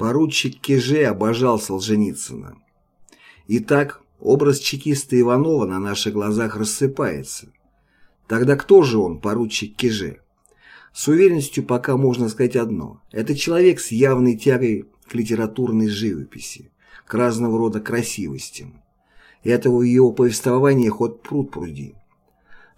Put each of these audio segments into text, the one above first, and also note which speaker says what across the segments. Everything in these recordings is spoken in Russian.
Speaker 1: Поручик Кеже обожал Солженицына. Итак, образ чекиста Иванова на наших глазах рассыпается. Тогда кто же он, поручик Кеже? С уверенностью пока можно сказать одно. Это человек с явной тягой к литературной живописи, к разного рода красивостям. Этого в его повествовании ход пруд пруди.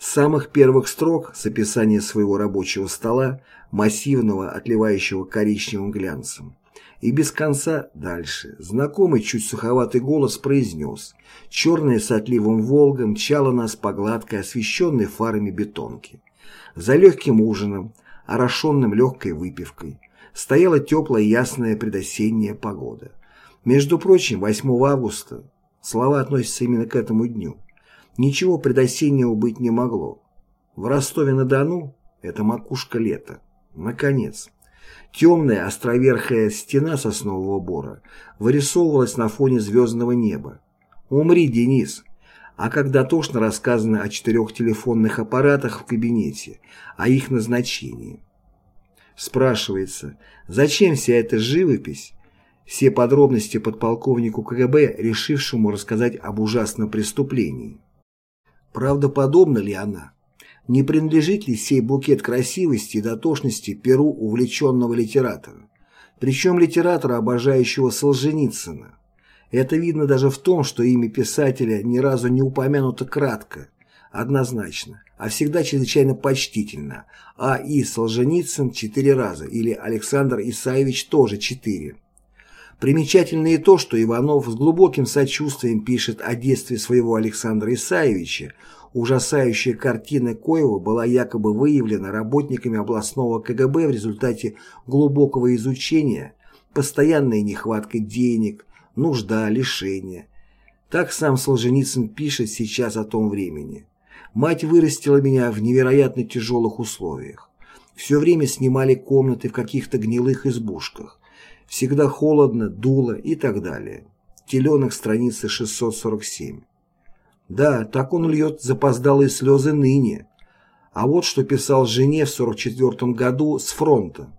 Speaker 1: С самых первых строк с описания своего рабочего стола, массивного, отливающего коричневым глянцем, и без конца дальше. Знакомый чуть суховатый голос произнес. Черная с отливом Волга мчала нас по гладкой, освещенной фарами бетонке. За легким ужином, орошенным легкой выпивкой, стояла теплая ясная предосенняя погода. Между прочим, 8 августа, слова относятся именно к этому дню, ничего предосеннего быть не могло. В Ростове-на-Дону это макушка лета. Наконец. Темная островерхая стена соснового бора вырисовывалась на фоне звездного неба. «Умри, Денис!» А когда тошно рассказано о четырех телефонных аппаратах в кабинете, о их назначении. Спрашивается, зачем вся эта живопись, все подробности подполковнику КГБ, решившему рассказать об ужасном преступлении? Правдоподобна ли она? Не принадлежит ли сей букет красивости и дотошности перу увлеченного литератора? Причем литератора, обожающего Солженицына. Это видно даже в том, что имя писателя ни разу не упомянуто кратко, однозначно, а всегда чрезвычайно почтительно. А. И. Солженицын четыре раза, или Александр Исаевич тоже четыре. Примечательно и то, что Иванов с глубоким сочувствием пишет о детстве своего Александра Исаевича, Ужасающая картина Коева была якобы выявлена работниками областного КГБ в результате глубокого изучения, постоянной нехватка денег, нужда, лишения. Так сам Солженицын пишет сейчас о том времени. Мать вырастила меня в невероятно тяжелых условиях. Все время снимали комнаты в каких-то гнилых избушках. Всегда холодно, дуло и так далее. Теленок страницы 647. Да, так он льет запоздалые слезы ныне. А вот что писал жене в 44 году с фронта.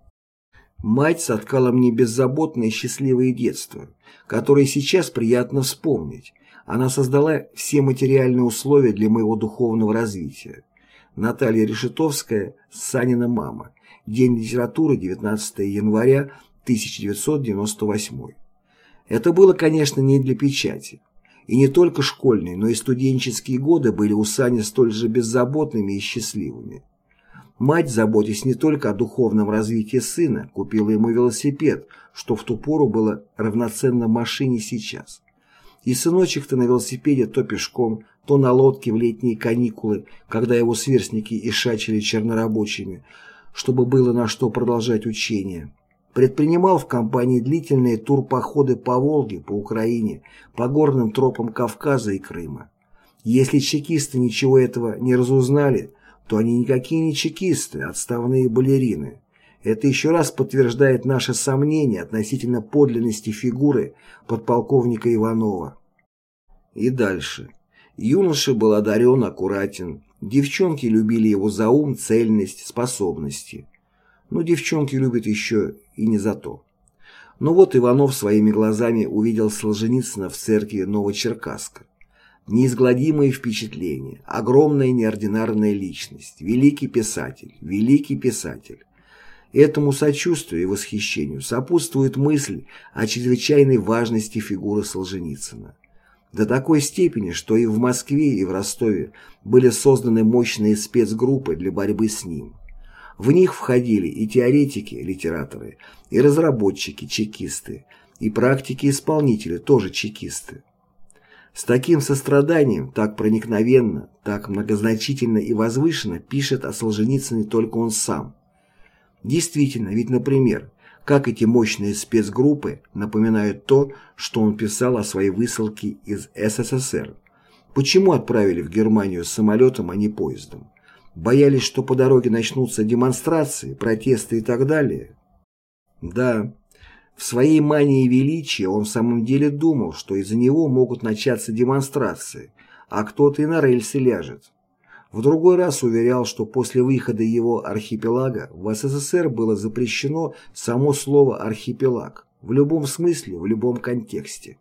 Speaker 1: Мать соткала мне беззаботное и счастливое детство, которое сейчас приятно вспомнить. Она создала все материальные условия для моего духовного развития. Наталья Решетовская, Санина мама. День литературы, 19 января 1998. Это было, конечно, не для печати. И не только школьные, но и студенческие годы были у Сани столь же беззаботными и счастливыми. Мать, заботясь не только о духовном развитии сына, купила ему велосипед, что в ту пору было равноценно машине сейчас. И сыночек-то на велосипеде то пешком, то на лодке в летние каникулы, когда его сверстники ишачили чернорабочими, чтобы было на что продолжать учение предпринимал в компании длительные турпоходы по Волге, по Украине, по горным тропам Кавказа и Крыма. Если чекисты ничего этого не разузнали, то они никакие не чекисты, а отставные балерины. Это еще раз подтверждает наше сомнение относительно подлинности фигуры подполковника Иванова. И дальше. Юноша был одарен, аккуратен. Девчонки любили его за ум, цельность, способности. Но девчонки любят еще и не за то. Но вот Иванов своими глазами увидел Солженицына в церкви Новочеркасска. Неизгладимые впечатления, огромная неординарная личность, великий писатель, великий писатель. Этому сочувствию и восхищению сопутствует мысль о чрезвычайной важности фигуры Солженицына. До такой степени, что и в Москве, и в Ростове были созданы мощные спецгруппы для борьбы с ним. В них входили и теоретики, литераторы, и разработчики, чекисты, и практики-исполнители, тоже чекисты. С таким состраданием, так проникновенно, так многозначительно и возвышенно пишет о Солженицыне только он сам. Действительно, ведь, например, как эти мощные спецгруппы напоминают то, что он писал о своей высылке из СССР. Почему отправили в Германию самолетом, а не поездом? Боялись, что по дороге начнутся демонстрации, протесты и так далее? Да, в своей мании величия он в самом деле думал, что из-за него могут начаться демонстрации, а кто-то и на рельсы ляжет. В другой раз уверял, что после выхода его архипелага в СССР было запрещено само слово «архипелаг». в любом смысле, в любом контексте.